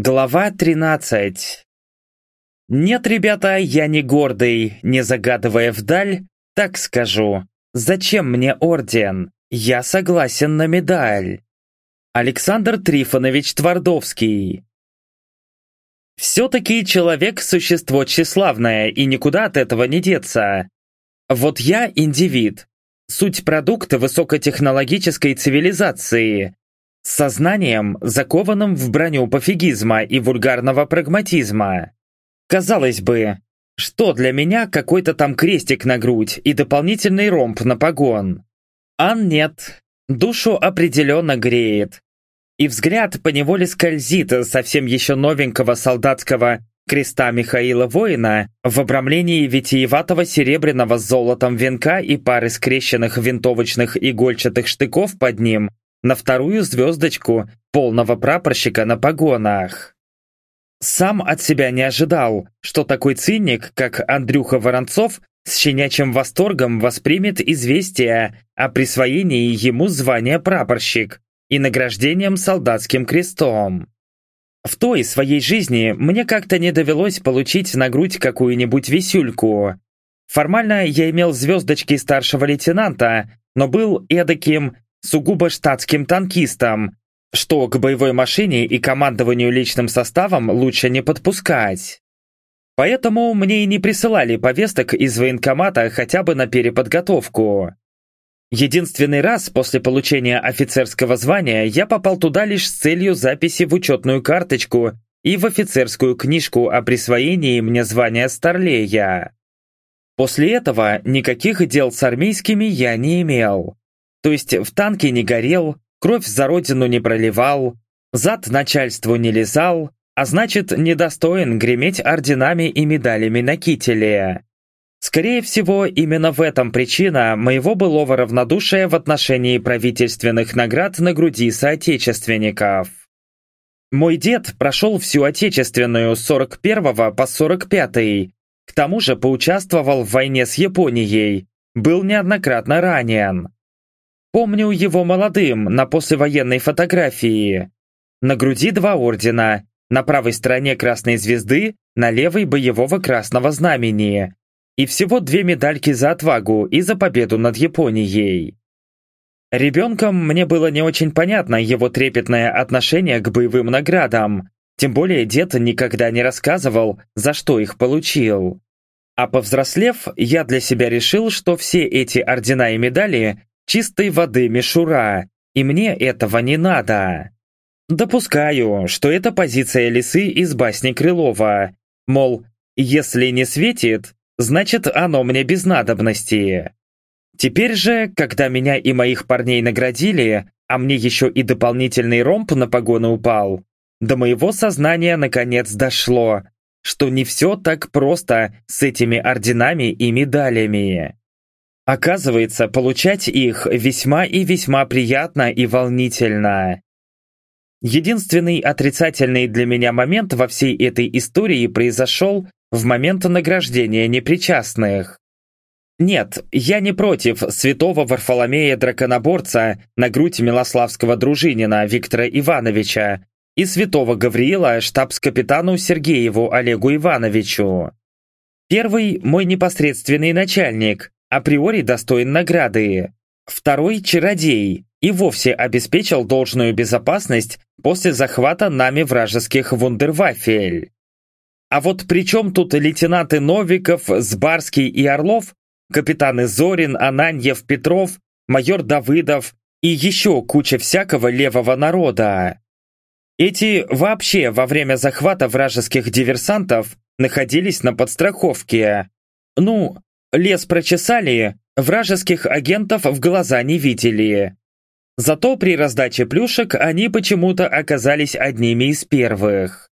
Глава 13 Нет, ребята, я не гордый, не загадывая вдаль, так скажу. Зачем мне орден? Я согласен на медаль. Александр Трифонович Твардовский Все-таки человек – существо тщеславное, и никуда от этого не деться. Вот я – индивид, суть продукта высокотехнологической цивилизации, сознанием, закованным в броню пофигизма и вульгарного прагматизма. Казалось бы, что для меня какой-то там крестик на грудь и дополнительный ромб на погон? А нет, душу определенно греет. И взгляд поневоле скользит совсем еще новенького солдатского креста Михаила Воина в обрамлении витиеватого серебряного с золотом венка и пары скрещенных винтовочных игольчатых штыков под ним на вторую звездочку полного прапорщика на погонах. Сам от себя не ожидал, что такой циник, как Андрюха Воронцов, с щенячьим восторгом воспримет известие о присвоении ему звания прапорщик и награждением солдатским крестом. В той своей жизни мне как-то не довелось получить на грудь какую-нибудь висюльку. Формально я имел звездочки старшего лейтенанта, но был эдаким сугубо штатским танкистом, что к боевой машине и командованию личным составом лучше не подпускать. Поэтому мне и не присылали повесток из военкомата хотя бы на переподготовку. Единственный раз после получения офицерского звания я попал туда лишь с целью записи в учетную карточку и в офицерскую книжку о присвоении мне звания Старлея. После этого никаких дел с армейскими я не имел. То есть в танке не горел, кровь за родину не проливал, зад начальству не лизал, а значит, недостоин греметь орденами и медалями на кителе. Скорее всего, именно в этом причина моего былого равнодушия в отношении правительственных наград на груди соотечественников. Мой дед прошел всю отечественную с 41 по 45 к тому же поучаствовал в войне с Японией, был неоднократно ранен. Помню его молодым на послевоенной фотографии. На груди два ордена, на правой стороне красной звезды, на левой боевого красного знамени. И всего две медальки за отвагу и за победу над Японией. Ребенком мне было не очень понятно его трепетное отношение к боевым наградам, тем более дед никогда не рассказывал, за что их получил. А повзрослев, я для себя решил, что все эти ордена и медали чистой воды мишура, и мне этого не надо. Допускаю, что это позиция лисы из басни Крылова, мол, если не светит, значит оно мне без надобности. Теперь же, когда меня и моих парней наградили, а мне еще и дополнительный ромб на погоны упал, до моего сознания наконец дошло, что не все так просто с этими орденами и медалями. Оказывается, получать их весьма и весьма приятно и волнительно. Единственный отрицательный для меня момент во всей этой истории произошел в момент награждения непричастных. Нет, я не против святого Варфоломея Драконоборца на грудь Милославского дружинина Виктора Ивановича и святого Гавриила штабс-капитану Сергееву Олегу Ивановичу. Первый – мой непосредственный начальник, априори достоин награды. Второй – чародей, и вовсе обеспечил должную безопасность после захвата нами вражеских вундервафель. А вот при чем тут лейтенанты Новиков, Сбарский и Орлов, капитаны Зорин, Ананьев, Петров, майор Давыдов и еще куча всякого левого народа? Эти вообще во время захвата вражеских диверсантов находились на подстраховке. Ну, Лес прочесали, вражеских агентов в глаза не видели. Зато при раздаче плюшек они почему-то оказались одними из первых.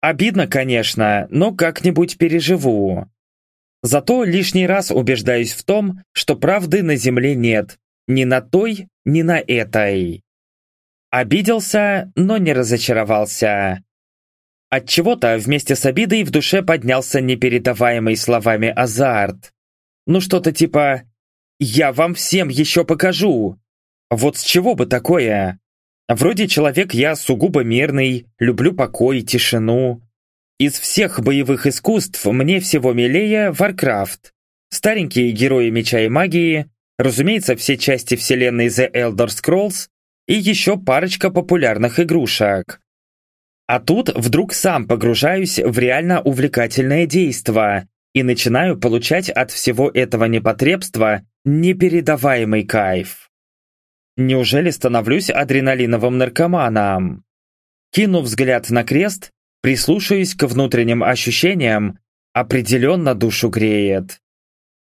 Обидно, конечно, но как-нибудь переживу. Зато лишний раз убеждаюсь в том, что правды на земле нет. Ни на той, ни на этой. Обиделся, но не разочаровался. Отчего-то вместе с обидой в душе поднялся непередаваемый словами азарт. Ну что-то типа «Я вам всем еще покажу!» Вот с чего бы такое? Вроде человек я сугубо мирный, люблю покой, тишину. Из всех боевых искусств мне всего милее Warcraft. Старенькие герои меча и магии, разумеется, все части вселенной The Elder Scrolls и еще парочка популярных игрушек. А тут вдруг сам погружаюсь в реально увлекательное действо и начинаю получать от всего этого непотребства непередаваемый кайф. Неужели становлюсь адреналиновым наркоманом? Кину взгляд на крест, прислушаюсь к внутренним ощущениям, определенно душу греет.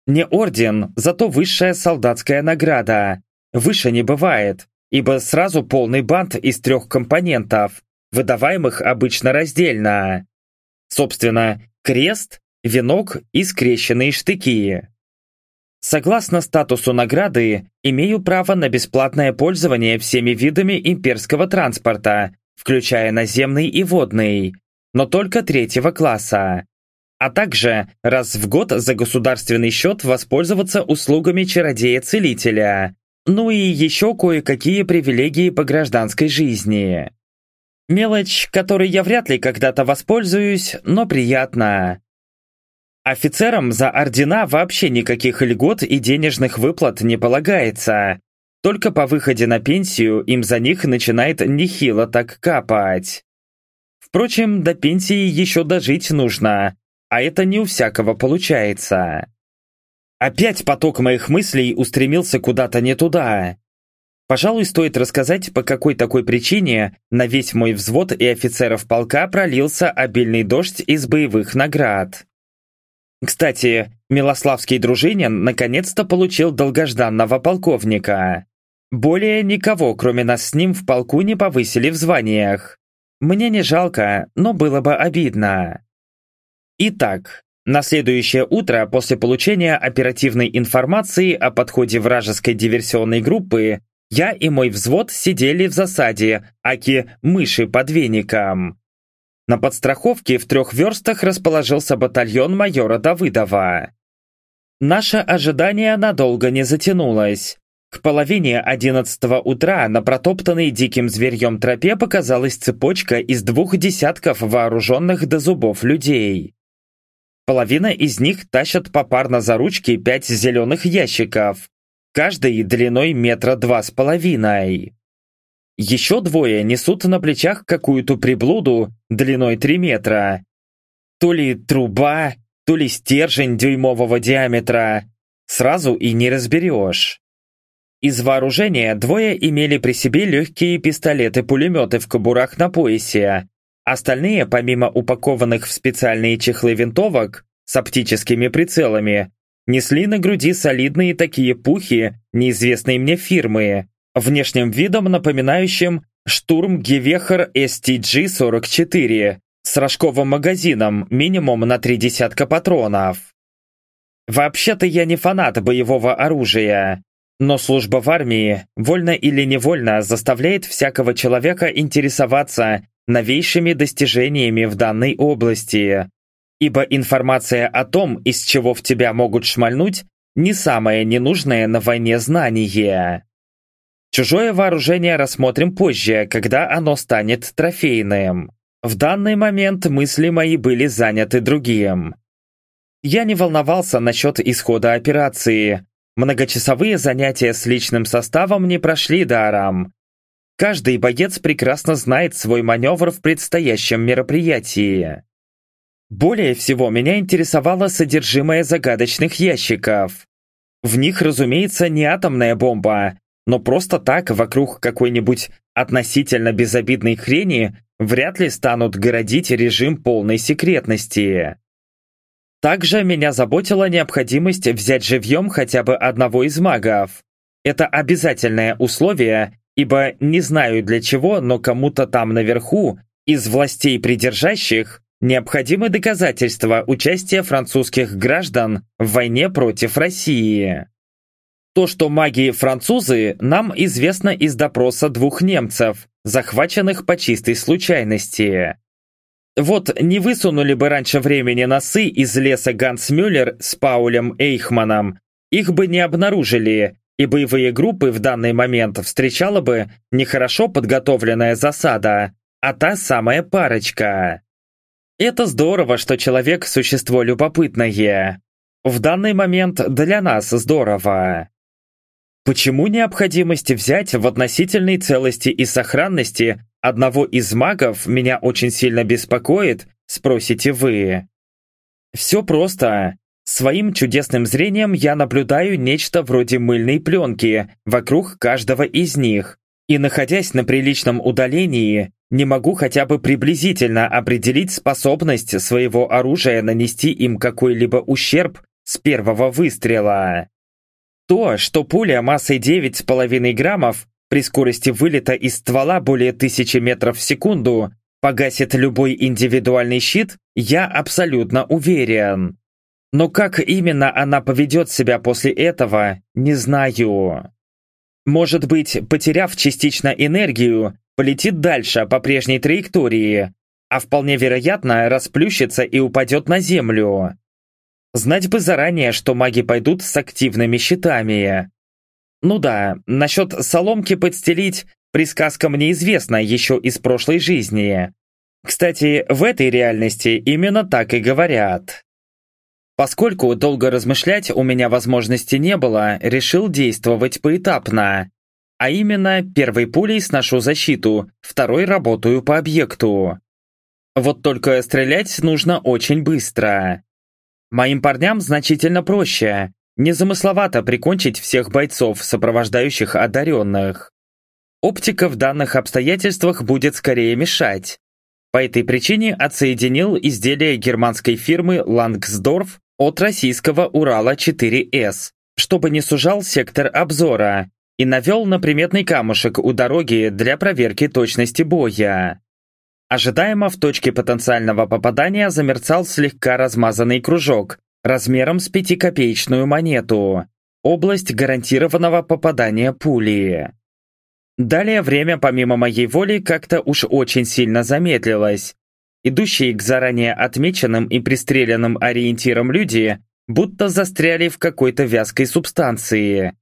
Не орден, зато высшая солдатская награда. Выше не бывает, ибо сразу полный бант из трех компонентов, выдаваемых обычно раздельно. Собственно, крест, венок и скрещенные штыки. Согласно статусу награды, имею право на бесплатное пользование всеми видами имперского транспорта, включая наземный и водный, но только третьего класса а также раз в год за государственный счет воспользоваться услугами чародея-целителя, ну и еще кое-какие привилегии по гражданской жизни. Мелочь, которой я вряд ли когда-то воспользуюсь, но приятно. Офицерам за ордена вообще никаких льгот и денежных выплат не полагается. Только по выходе на пенсию им за них начинает нехило так капать. Впрочем, до пенсии еще дожить нужно, а это не у всякого получается. Опять поток моих мыслей устремился куда-то не туда. Пожалуй, стоит рассказать, по какой такой причине на весь мой взвод и офицеров полка пролился обильный дождь из боевых наград. Кстати, Милославский дружинин наконец-то получил долгожданного полковника. Более никого, кроме нас с ним, в полку не повысили в званиях. Мне не жалко, но было бы обидно. Итак, на следующее утро после получения оперативной информации о подходе вражеской диверсионной группы я и мой взвод сидели в засаде, аки мыши под веником. На подстраховке в трех верстах расположился батальон майора Давыдова. Наше ожидание надолго не затянулось. К половине одиннадцатого утра на протоптанной диким зверьем тропе показалась цепочка из двух десятков вооруженных до зубов людей. Половина из них тащат попарно за ручки пять зеленых ящиков, каждый длиной метра два с половиной. Еще двое несут на плечах какую-то приблуду длиной три метра. То ли труба, то ли стержень дюймового диаметра. Сразу и не разберешь. Из вооружения двое имели при себе легкие пистолеты-пулеметы в кобурах на поясе, Остальные, помимо упакованных в специальные чехлы винтовок с оптическими прицелами, несли на груди солидные такие пухи неизвестной мне фирмы, внешним видом напоминающим штурм Гевехер STG-44 с рожковым магазином минимум на три десятка патронов. Вообще-то я не фанат боевого оружия, но служба в армии, вольно или невольно, заставляет всякого человека интересоваться новейшими достижениями в данной области, ибо информация о том, из чего в тебя могут шмальнуть, не самое ненужное на войне знание. Чужое вооружение рассмотрим позже, когда оно станет трофейным. В данный момент мысли мои были заняты другим. Я не волновался насчет исхода операции. Многочасовые занятия с личным составом не прошли даром, Каждый боец прекрасно знает свой маневр в предстоящем мероприятии. Более всего меня интересовало содержимое загадочных ящиков. В них, разумеется, не атомная бомба, но просто так вокруг какой-нибудь относительно безобидной хрени вряд ли станут городить режим полной секретности. Также меня заботила необходимость взять живьем хотя бы одного из магов. Это обязательное условие, ибо не знаю для чего, но кому-то там наверху, из властей придержащих, необходимы доказательства участия французских граждан в войне против России. То, что маги французы, нам известно из допроса двух немцев, захваченных по чистой случайности. Вот не высунули бы раньше времени носы из леса Ганс Мюллер с Паулем Эйхманом, их бы не обнаружили, и боевые группы в данный момент встречала бы не хорошо подготовленная засада, а та самая парочка. Это здорово, что человек – существо любопытное. В данный момент для нас здорово. Почему необходимость взять в относительной целости и сохранности одного из магов меня очень сильно беспокоит, спросите вы? Все просто. Своим чудесным зрением я наблюдаю нечто вроде мыльной пленки вокруг каждого из них, и находясь на приличном удалении, не могу хотя бы приблизительно определить способность своего оружия нанести им какой-либо ущерб с первого выстрела. То, что пуля массой 9,5 граммов при скорости вылета из ствола более 1000 метров в секунду погасит любой индивидуальный щит, я абсолютно уверен. Но как именно она поведет себя после этого, не знаю. Может быть, потеряв частично энергию, полетит дальше по прежней траектории, а вполне вероятно расплющится и упадет на землю. Знать бы заранее, что маги пойдут с активными щитами. Ну да, насчет соломки подстелить присказка мне известна еще из прошлой жизни. Кстати, в этой реальности именно так и говорят. Поскольку долго размышлять у меня возможности не было, решил действовать поэтапно. А именно, первой пулей сношу защиту, второй работаю по объекту. Вот только стрелять нужно очень быстро. Моим парням значительно проще. Незамысловато прикончить всех бойцов, сопровождающих одаренных. Оптика в данных обстоятельствах будет скорее мешать. По этой причине отсоединил изделие германской фирмы Лангсдорф от российского Урала-4С, чтобы не сужал сектор обзора, и навел на приметный камушек у дороги для проверки точности боя. Ожидаемо в точке потенциального попадания замерцал слегка размазанный кружок размером с пятикопеечную монету, область гарантированного попадания пули. Далее время помимо моей воли как-то уж очень сильно замедлилось, Идущие к заранее отмеченным и пристреленным ориентирам люди будто застряли в какой-то вязкой субстанции.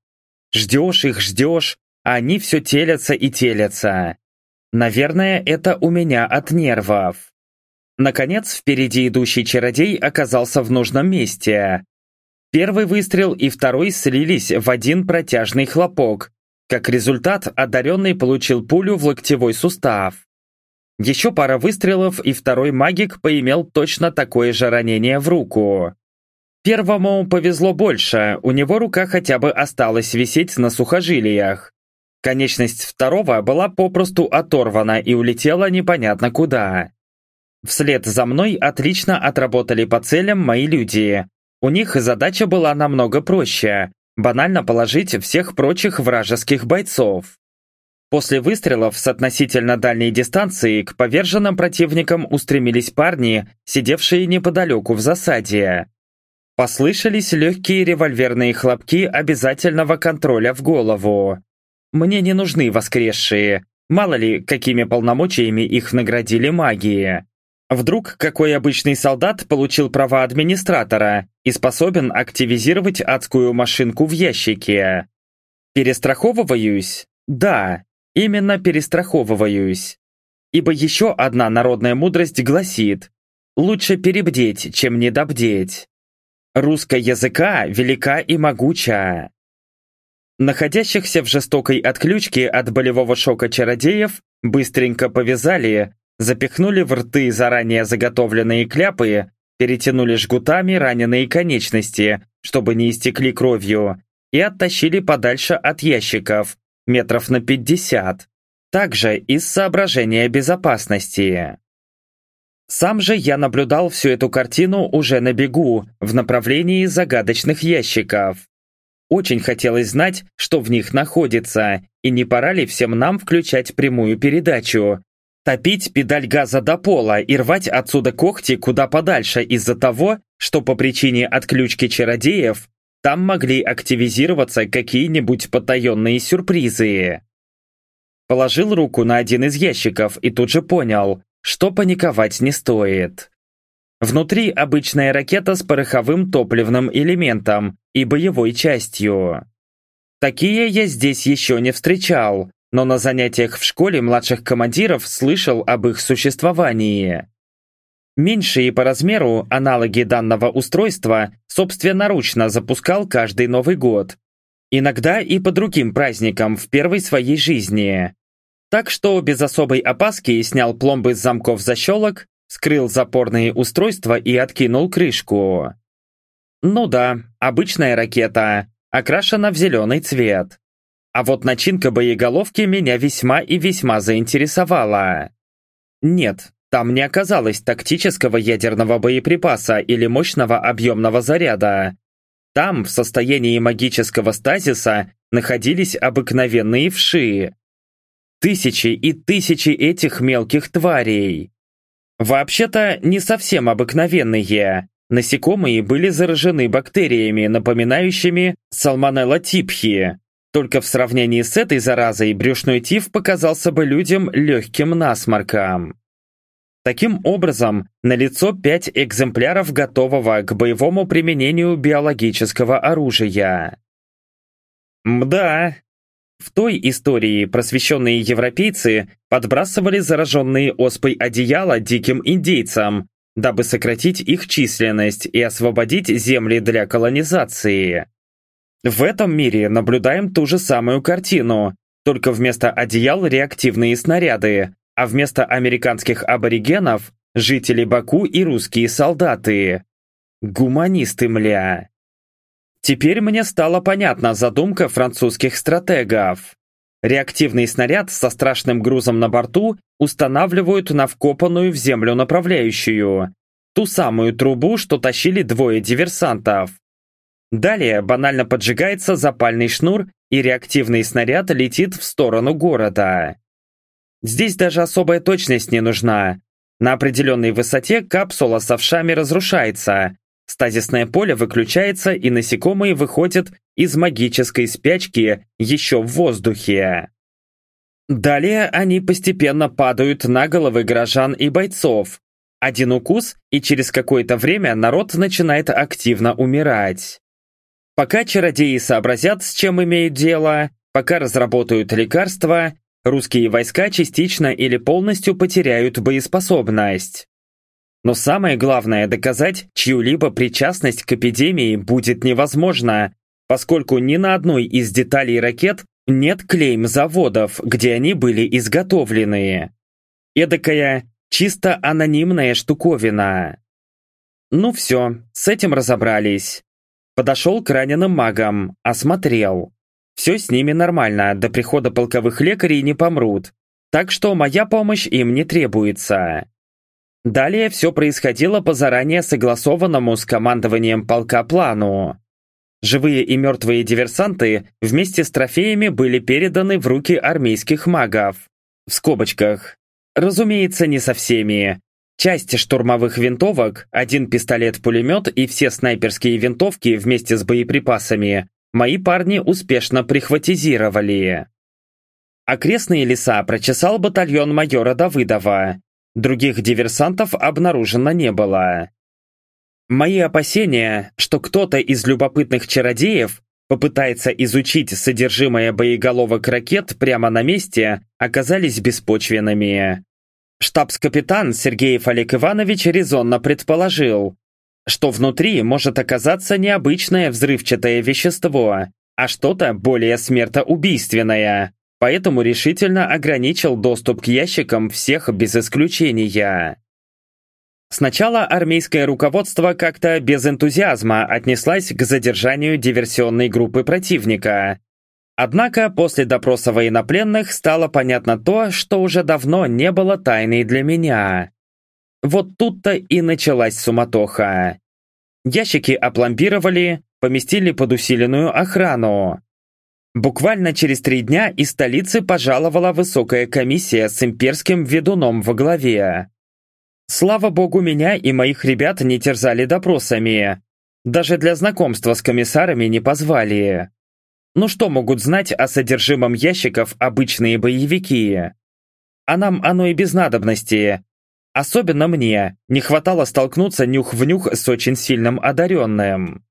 Ждешь их, ждешь, а они все телятся и телятся. Наверное, это у меня от нервов. Наконец, впереди идущий чародей оказался в нужном месте. Первый выстрел и второй слились в один протяжный хлопок. Как результат, одаренный получил пулю в локтевой сустав. Еще пара выстрелов, и второй магик поимел точно такое же ранение в руку. Первому повезло больше, у него рука хотя бы осталась висеть на сухожилиях. Конечность второго была попросту оторвана и улетела непонятно куда. Вслед за мной отлично отработали по целям мои люди. У них задача была намного проще – банально положить всех прочих вражеских бойцов. После выстрелов с относительно дальней дистанции к поверженным противникам устремились парни, сидевшие неподалеку в засаде. Послышались легкие револьверные хлопки обязательного контроля в голову. Мне не нужны воскресшие, мало ли, какими полномочиями их наградили магии. Вдруг какой обычный солдат получил права администратора и способен активизировать адскую машинку в ящике. Перестраховываюсь? Да, Именно перестраховываюсь. Ибо еще одна народная мудрость гласит «Лучше перебдеть, чем недобдеть». Русская языка велика и могуча. Находящихся в жестокой отключке от болевого шока чародеев быстренько повязали, запихнули в рты заранее заготовленные кляпы, перетянули жгутами раненые конечности, чтобы не истекли кровью, и оттащили подальше от ящиков, метров на 50, также из соображения безопасности. Сам же я наблюдал всю эту картину уже на бегу, в направлении загадочных ящиков. Очень хотелось знать, что в них находится, и не пора ли всем нам включать прямую передачу. Топить педаль газа до пола и рвать отсюда когти куда подальше из-за того, что по причине отключки чародеев там могли активизироваться какие-нибудь потаенные сюрпризы. Положил руку на один из ящиков и тут же понял, что паниковать не стоит. Внутри обычная ракета с пороховым топливным элементом и боевой частью. Такие я здесь еще не встречал, но на занятиях в школе младших командиров слышал об их существовании. Меньшие по размеру аналоги данного устройства собственноручно запускал каждый Новый год. Иногда и по другим праздникам в первой своей жизни. Так что без особой опаски снял пломбы с замков защелок, скрыл запорные устройства и откинул крышку. Ну да, обычная ракета, окрашена в зеленый цвет. А вот начинка боеголовки меня весьма и весьма заинтересовала. Нет, там не оказалось тактического ядерного боеприпаса или мощного объемного заряда. Там, в состоянии магического стазиса, находились обыкновенные вши. Тысячи и тысячи этих мелких тварей. Вообще-то, не совсем обыкновенные. Насекомые были заражены бактериями, напоминающими салмонелла типхи, только в сравнении с этой заразой брюшной тиф показался бы людям легким насморком. Таким образом, налицо пять экземпляров готового к боевому применению биологического оружия. Мда. В той истории просвещенные европейцы подбрасывали зараженные оспой одеяла диким индейцам, дабы сократить их численность и освободить земли для колонизации. В этом мире наблюдаем ту же самую картину, только вместо одеял реактивные снаряды, а вместо американских аборигенов – жители Баку и русские солдаты. Гуманисты, мля. Теперь мне стала понятна задумка французских стратегов. Реактивный снаряд со страшным грузом на борту устанавливают на вкопанную в землю направляющую, ту самую трубу, что тащили двое диверсантов. Далее банально поджигается запальный шнур, и реактивный снаряд летит в сторону города. Здесь даже особая точность не нужна. На определенной высоте капсула с овшами разрушается, стазисное поле выключается и насекомые выходят из магической спячки еще в воздухе. Далее они постепенно падают на головы горожан и бойцов. Один укус, и через какое-то время народ начинает активно умирать. Пока чародеи сообразят, с чем имеют дело, пока разработают лекарства, русские войска частично или полностью потеряют боеспособность. Но самое главное, доказать чью-либо причастность к эпидемии будет невозможно, поскольку ни на одной из деталей ракет нет клейм заводов, где они были изготовлены. Эдакая чисто анонимная штуковина. Ну все, с этим разобрались. Подошел к раненым магам, осмотрел. Все с ними нормально, до прихода полковых лекарей не помрут. Так что моя помощь им не требуется. Далее все происходило по заранее согласованному с командованием полка плану. Живые и мертвые диверсанты вместе с трофеями были переданы в руки армейских магов. В скобочках. Разумеется, не со всеми. Часть штурмовых винтовок, один пистолет-пулемет и все снайперские винтовки вместе с боеприпасами мои парни успешно прихватизировали. Окрестные леса прочесал батальон майора Давыдова. Других диверсантов обнаружено не было. Мои опасения, что кто-то из любопытных чародеев попытается изучить содержимое боеголовок ракет прямо на месте, оказались беспочвенными. Штабс-капитан Сергеев Олег Иванович резонно предположил, что внутри может оказаться необычное взрывчатое вещество, а что-то более смертоубийственное, поэтому решительно ограничил доступ к ящикам всех без исключения. Сначала армейское руководство как-то без энтузиазма отнеслось к задержанию диверсионной группы противника, Однако после допроса военнопленных стало понятно то, что уже давно не было тайной для меня. Вот тут-то и началась суматоха. Ящики опломбировали, поместили под усиленную охрану. Буквально через три дня из столицы пожаловала высокая комиссия с имперским ведуном во главе. Слава богу, меня и моих ребят не терзали допросами. Даже для знакомства с комиссарами не позвали. Ну что могут знать о содержимом ящиков обычные боевики? А нам оно и без надобности. Особенно мне не хватало столкнуться нюх в нюх с очень сильным одаренным.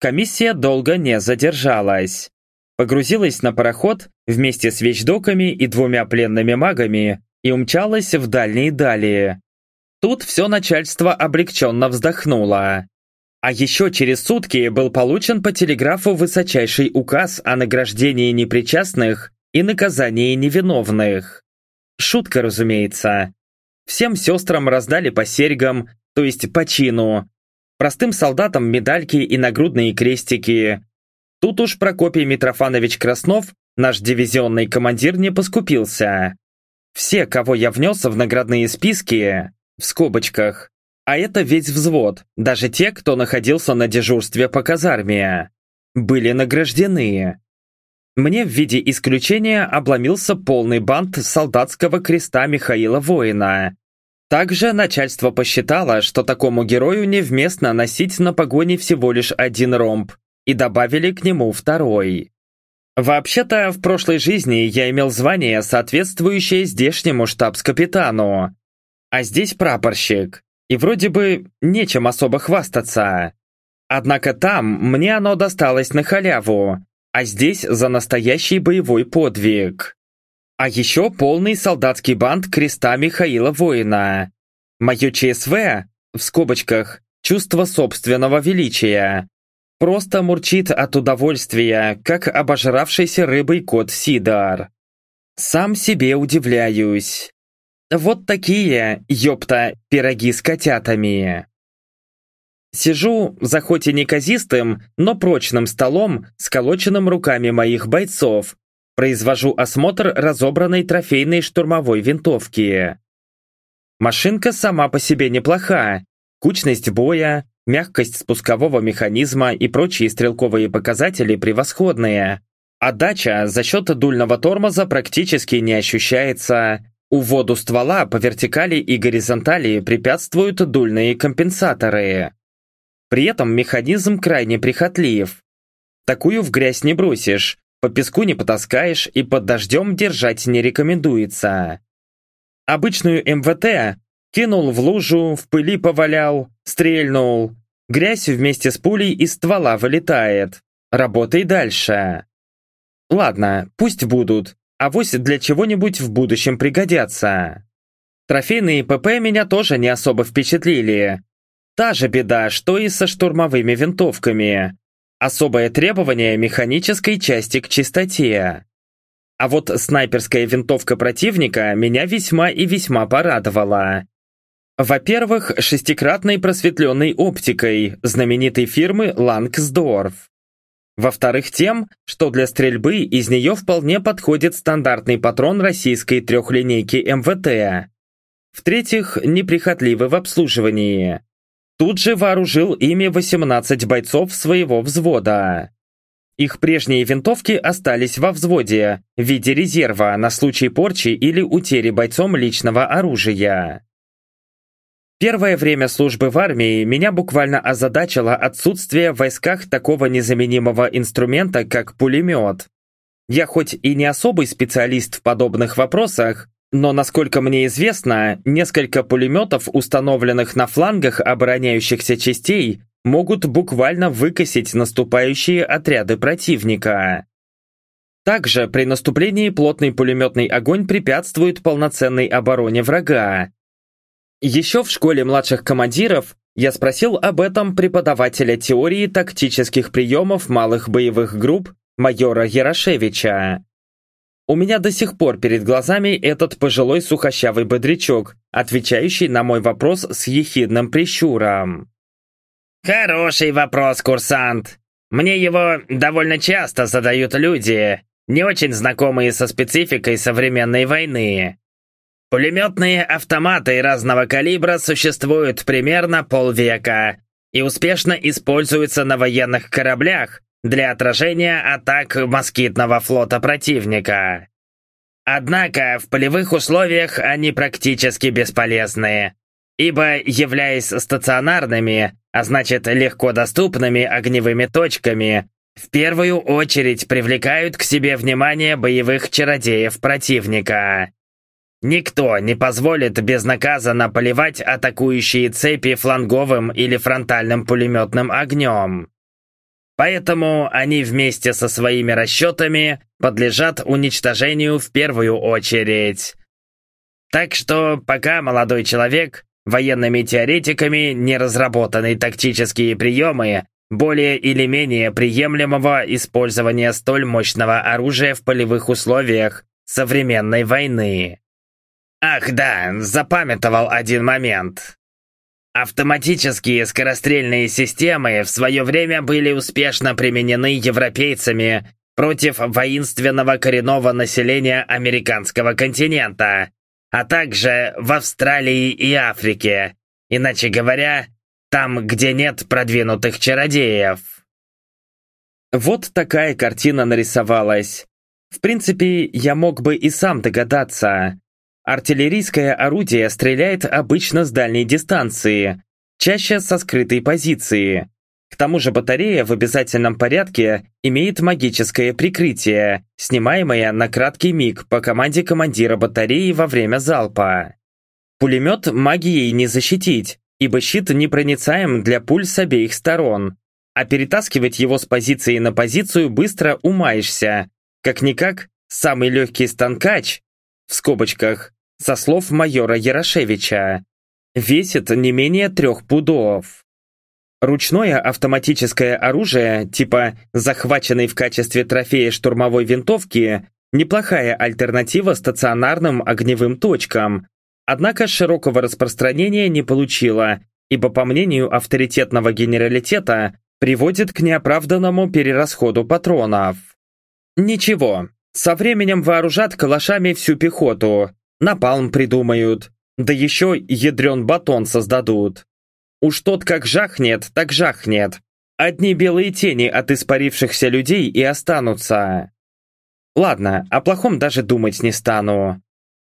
Комиссия долго не задержалась. Погрузилась на пароход вместе с вещдоками и двумя пленными магами и умчалась в дальние дали. Тут все начальство облегченно вздохнуло. А еще через сутки был получен по телеграфу высочайший указ о награждении непричастных и наказании невиновных. Шутка, разумеется. Всем сестрам раздали по серьгам, то есть по чину. Простым солдатам медальки и нагрудные крестики. Тут уж Прокопий Митрофанович Краснов, наш дивизионный командир, не поскупился. Все, кого я внес в наградные списки, в скобочках, а это весь взвод, даже те, кто находился на дежурстве по казарме, были награждены. Мне в виде исключения обломился полный бант солдатского креста Михаила Воина. Также начальство посчитало, что такому герою невместно носить на погоне всего лишь один ромб, и добавили к нему второй. Вообще-то, в прошлой жизни я имел звание, соответствующее здешнему штабс-капитану. А здесь прапорщик. И вроде бы нечем особо хвастаться. Однако там мне оно досталось на халяву, а здесь за настоящий боевой подвиг. А еще полный солдатский бант креста Михаила Воина. Мое ЧСВ, в скобочках, чувство собственного величия, просто мурчит от удовольствия, как обожравшийся рыбой кот Сидар. Сам себе удивляюсь. Вот такие, ёпта, пироги с котятами. Сижу за хоть и неказистым, но прочным столом, сколоченным руками моих бойцов. Произвожу осмотр разобранной трофейной штурмовой винтовки. Машинка сама по себе неплоха. Кучность боя, мягкость спускового механизма и прочие стрелковые показатели превосходные. Отдача за счет дульного тормоза практически не ощущается. Уводу ствола по вертикали и горизонтали препятствуют дульные компенсаторы. При этом механизм крайне прихотлив. Такую в грязь не бросишь, по песку не потаскаешь и под дождем держать не рекомендуется. Обычную МВТ кинул в лужу, в пыли повалял, стрельнул. Грязь вместе с пулей из ствола вылетает. Работай дальше. Ладно, пусть будут. Авось для чего-нибудь в будущем пригодятся. Трофейные ПП меня тоже не особо впечатлили. Та же беда, что и со штурмовыми винтовками. Особое требование механической части к чистоте. А вот снайперская винтовка противника меня весьма и весьма порадовала. Во-первых, шестикратной просветленной оптикой знаменитой фирмы Лангсдорф. Во-вторых, тем, что для стрельбы из нее вполне подходит стандартный патрон российской трехлинейки МВТ. В-третьих, неприхотливы в обслуживании. Тут же вооружил ими 18 бойцов своего взвода. Их прежние винтовки остались во взводе в виде резерва на случай порчи или утери бойцом личного оружия. Первое время службы в армии меня буквально озадачило отсутствие в войсках такого незаменимого инструмента, как пулемет. Я хоть и не особый специалист в подобных вопросах, но, насколько мне известно, несколько пулеметов, установленных на флангах обороняющихся частей, могут буквально выкосить наступающие отряды противника. Также при наступлении плотный пулеметный огонь препятствует полноценной обороне врага, еще в школе младших командиров я спросил об этом преподавателя теории тактических приемов малых боевых групп майора Ярошевича. У меня до сих пор перед глазами этот пожилой сухощавый бодрячок, отвечающий на мой вопрос с ехидным прищуром. «Хороший вопрос, курсант. Мне его довольно часто задают люди, не очень знакомые со спецификой современной войны. Пулеметные автоматы разного калибра существуют примерно полвека и успешно используются на военных кораблях для отражения атак москитного флота противника. Однако в полевых условиях они практически бесполезны, ибо, являясь стационарными, а значит легко доступными огневыми точками, в первую очередь привлекают к себе внимание боевых чародеев противника. Никто не позволит безнаказанно поливать атакующие цепи фланговым или фронтальным пулеметным огнем. Поэтому они вместе со своими расчетами подлежат уничтожению в первую очередь. Так что пока молодой человек военными теоретиками не разработаны тактические приемы более или менее приемлемого использования столь мощного оружия в полевых условиях современной войны. Ах да, запамятовал один момент. Автоматические скорострельные системы в свое время были успешно применены европейцами против воинственного коренного населения американского континента, а также в Австралии и Африке, иначе говоря, там, где нет продвинутых чародеев. Вот такая картина нарисовалась. В принципе, я мог бы и сам догадаться. Артиллерийское орудие стреляет обычно с дальней дистанции, чаще со скрытой позиции. К тому же батарея в обязательном порядке имеет магическое прикрытие, снимаемое на краткий миг по команде командира батареи во время залпа. Пулемет магией не защитить, ибо щит непроницаем для пуль с обеих сторон, а перетаскивать его с позиции на позицию быстро умаешься. Как-никак, самый легкий станкач, в скобочках, со слов майора Ярошевича, весит не менее трех пудов. Ручное автоматическое оружие, типа захваченной в качестве трофея штурмовой винтовки, неплохая альтернатива стационарным огневым точкам, однако широкого распространения не получила, ибо, по мнению авторитетного генералитета, приводит к неоправданному перерасходу патронов. Ничего, со временем вооружат калашами всю пехоту, напалм придумают, да еще ядрен батон создадут. Уж тот как жахнет, так жахнет. Одни белые тени от испарившихся людей и останутся. Ладно, о плохом даже думать не стану.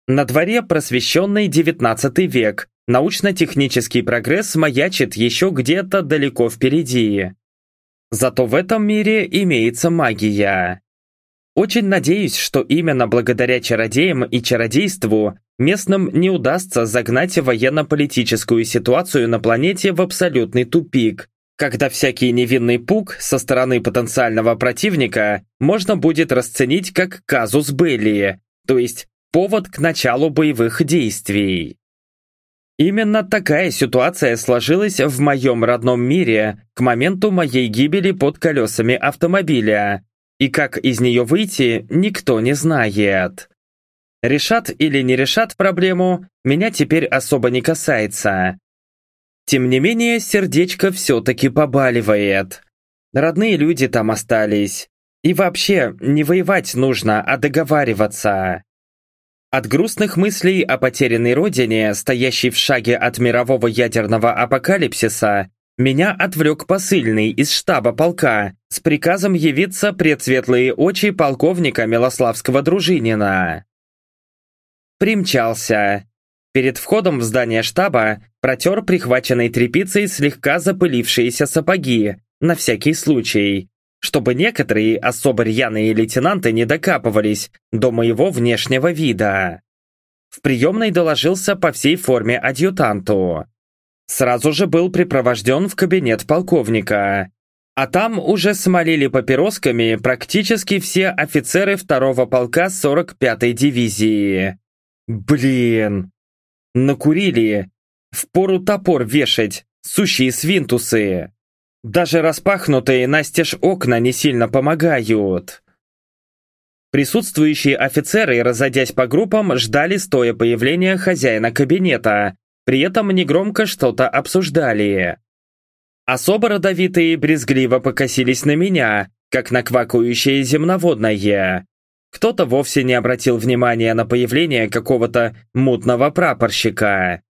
На дворе просвещенный девятнадцатый век, научно-технический прогресс маячит еще где-то далеко впереди. Зато в этом мире имеется магия. Очень надеюсь, что именно благодаря чародеям и чародейству местным не удастся загнать военно-политическую ситуацию на планете в абсолютный тупик, когда всякий невинный пук со стороны потенциального противника можно будет расценить как казус белли, то есть повод к началу боевых действий. Именно такая ситуация сложилась в моем родном мире к моменту моей гибели под колесами автомобиля, и как из нее выйти, никто не знает. Решат или не решат проблему, меня теперь особо не касается. Тем не менее, сердечко все-таки побаливает. Родные люди там остались. И вообще, не воевать нужно, а договариваться. От грустных мыслей о потерянной родине, стоящей в шаге от мирового ядерного апокалипсиса, меня отвлек посыльный из штаба полка с приказом явиться пред светлые очи полковника Милославского Дружинина. Примчался. Перед входом в здание штаба протер прихваченной тряпицей слегка запылившиеся сапоги, на всякий случай, чтобы некоторые особо рьяные лейтенанты не докапывались до моего внешнего вида. В приемной доложился по всей форме адъютанту. Сразу же был припровожден в кабинет полковника. А там уже смолили папиросками практически все офицеры второго полка 45-й дивизии. Блин! Накурили. Впору топор вешать, сущие свинтусы. Даже распахнутые настежь окна не сильно помогают. Присутствующие офицеры, разойдясь по группам, ждали стоя появления хозяина кабинета, при этом негромко что-то обсуждали. Особо родовитые брезгливо покосились на меня, как на квакающее земноводное. Кто-то вовсе не обратил внимания на появление какого-то мутного прапорщика.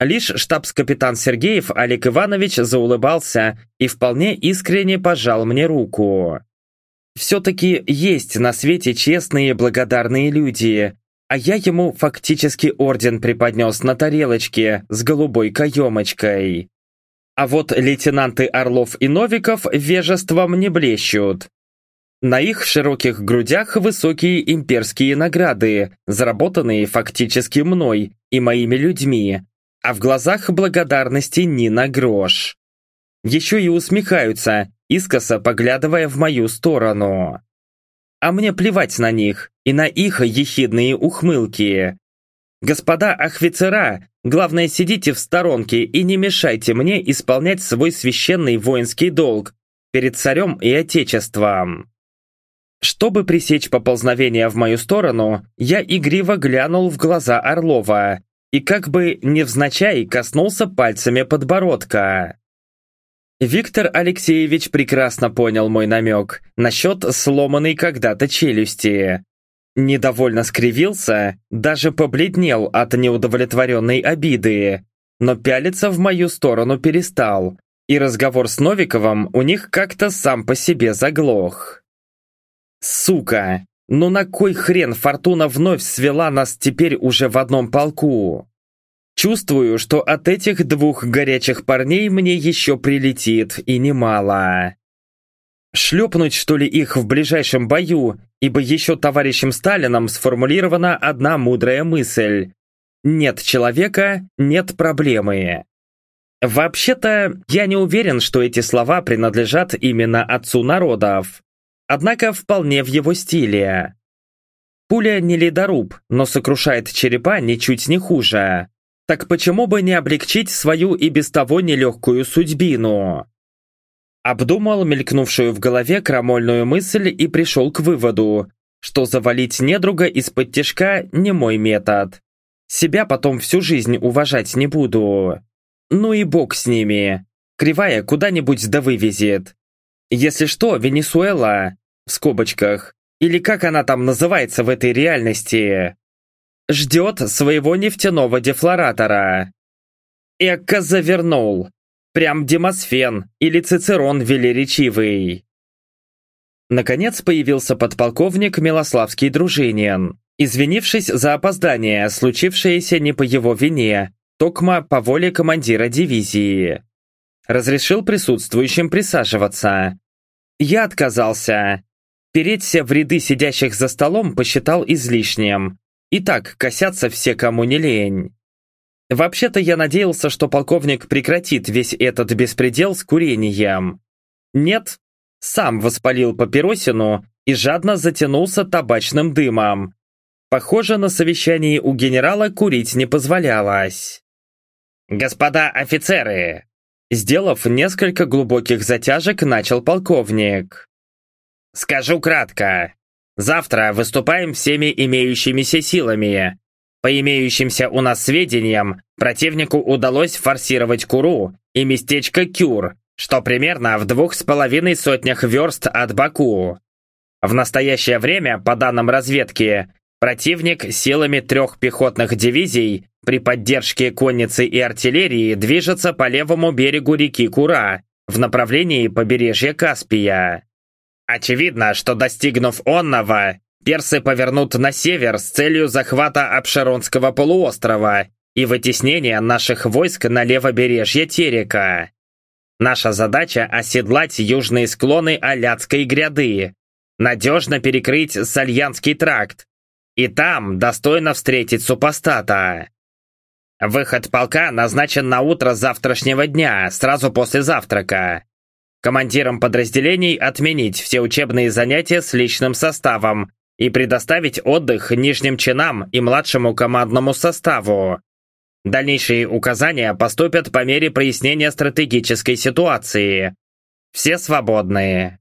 Лишь штабс-капитан Сергеев Олег Иванович заулыбался и вполне искренне пожал мне руку. Все-таки есть на свете честные благодарные люди, а я ему фактически орден преподнес на тарелочке с голубой каемочкой. А вот лейтенанты Орлов и Новиков вежеством не блещут. На их широких грудях высокие имперские награды, заработанные фактически мной и моими людьми, а в глазах благодарности ни на грош. Еще и усмехаются, искоса поглядывая в мою сторону. А мне плевать на них и на их ехидные ухмылки. Господа офицера, главное сидите в сторонке и не мешайте мне исполнять свой священный воинский долг перед царем и отечеством. Чтобы пресечь поползновение в мою сторону, я игриво глянул в глаза Орлова и как бы невзначай коснулся пальцами подбородка. Виктор Алексеевич прекрасно понял мой намек насчет сломанной когда-то челюсти. Недовольно скривился, даже побледнел от неудовлетворенной обиды, но пялиться в мою сторону перестал, и разговор с Новиковым у них как-то сам по себе заглох. Сука! Ну на кой хрен Фортуна вновь свела нас теперь уже в одном полку? Чувствую, что от этих двух горячих парней мне еще прилетит и немало. Шлепнуть, что ли, их в ближайшем бою, ибо еще товарищем Сталином сформулирована одна мудрая мысль. Нет человека, нет проблемы. Вообще-то, я не уверен, что эти слова принадлежат именно отцу народов. Однако вполне в его стиле. Пуля не ледоруб, но сокрушает черепа ничуть не хуже. Так почему бы не облегчить свою и без того нелегкую судьбину? Обдумал мелькнувшую в голове крамольную мысль и пришел к выводу, что завалить недруга из-под тяжка не мой метод. Себя потом всю жизнь уважать не буду. Ну и бог с ними. Кривая куда-нибудь да вывезет. Если что, Венесуэла, в скобочках, или как она там называется в этой реальности, ждет своего нефтяного дефлоратора. Эко завернул. Прям Демосфен или Цицерон велеречивый. Наконец появился подполковник Милославский Дружинин, извинившись за опоздание, случившееся не по его вине, токма по воле командира дивизии. Разрешил присутствующим присаживаться. Я отказался. Переться в ряды сидящих за столом посчитал излишним, и так косятся все, кому не лень. Вообще-то я надеялся, что полковник прекратит весь этот беспредел с курением. Нет, сам воспалил папиросину и жадно затянулся табачным дымом. Похоже, на совещании у генерала курить не позволялось. «Господа офицеры!» Сделав несколько глубоких затяжек, начал полковник. «Скажу кратко. Завтра выступаем всеми имеющимися силами. По имеющимся у нас сведениям, противнику удалось форсировать Куру и местечко Кюр, что примерно в двух с половиной сотнях верст от Баку. В настоящее время, по данным разведки, противник силами трех пехотных дивизий при поддержке конницы и артиллерии движется по левому берегу реки Кура в направлении побережья Каспия. Очевидно, что достигнув онного, персы повернут на север с целью захвата Абшеронского полуострова и вытеснения наших войск на левобережье Терека. Наша задача – оседлать южные склоны Аляцкой гряды, надежно перекрыть Сальянский тракт и там достойно встретить супостата. Выход полка назначен на утро завтрашнего дня, сразу после завтрака командирам подразделений отменить все учебные занятия с личным составом и предоставить отдых нижним чинам и младшему командному составу. Дальнейшие указания поступят по мере прояснения стратегической ситуации. Все свободные.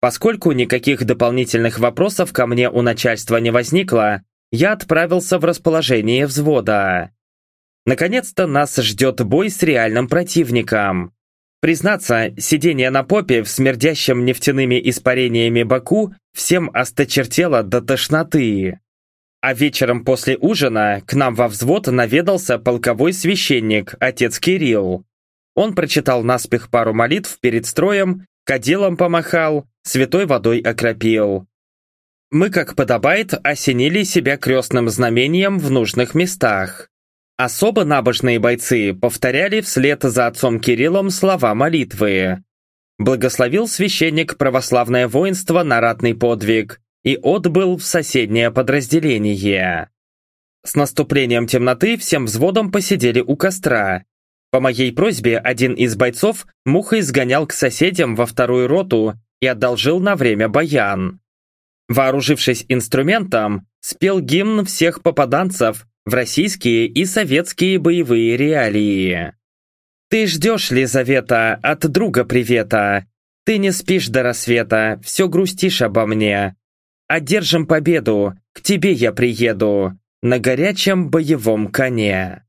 Поскольку никаких дополнительных вопросов ко мне у начальства не возникло, я отправился в расположение взвода. Наконец-то нас ждет бой с реальным противником. Признаться, сидение на попе в смердящем нефтяными испарениями Баку всем осточертело до тошноты. А вечером после ужина к нам во взвод наведался полковой священник, отец Кирилл. Он прочитал наспех пару молитв перед строем, кадилом помахал, святой водой окропил. Мы, как подобает, осенили себя крестным знамением в нужных местах. Особо набожные бойцы повторяли вслед за отцом Кириллом слова молитвы. Благословил священник православное воинство на ратный подвиг и отбыл в соседнее подразделение. С наступлением темноты всем взводом посидели у костра. По моей просьбе один из бойцов мухой сгонял к соседям во вторую роту и одолжил на время баян. Вооружившись инструментом, спел гимн всех попаданцев в российские и советские боевые реалии. «Ты ждешь, Лизавета, от друга привета. Ты не спишь до рассвета, все грустишь обо мне. Одержим победу, к тебе я приеду, на горячем боевом коне».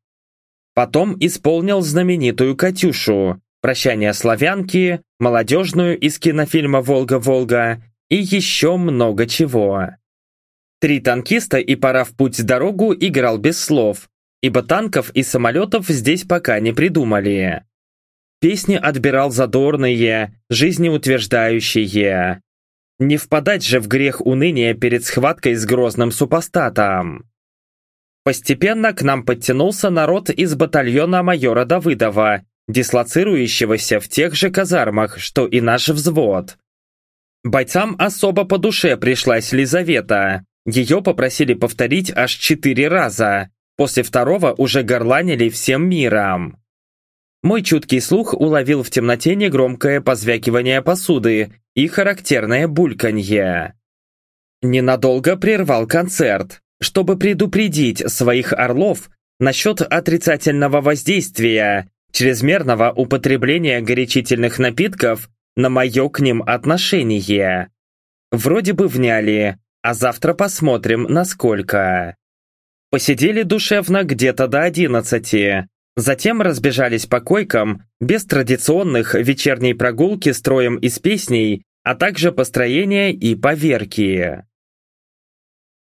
Потом исполнил знаменитую «Катюшу», «Прощание славянки», молодежную из кинофильма «Волга-Волга» и еще много чего. Три танкиста и пора в путь дорогу играл без слов, ибо танков и самолетов здесь пока не придумали. Песни отбирал задорные, жизнеутверждающие. Не впадать же в грех уныния перед схваткой с грозным супостатом. Постепенно к нам подтянулся народ из батальона майора Давыдова, дислоцирующегося в тех же казармах, что и наш взвод. Бойцам особо по душе пришлась Лизавета. Ее попросили повторить аж четыре раза. После второго уже горланили всем миром. Мой чуткий слух уловил в темноте негромкое позвякивание посуды и характерное бульканье. Ненадолго прервал концерт чтобы предупредить своих орлов насчет отрицательного воздействия, чрезмерного употребления горячительных напитков на мое к ним отношение. Вроде бы вняли, а завтра посмотрим, насколько. Посидели душевно где-то до одиннадцати, затем разбежались по койкам без традиционных вечерней прогулки строем из песней, а также построения и поверки.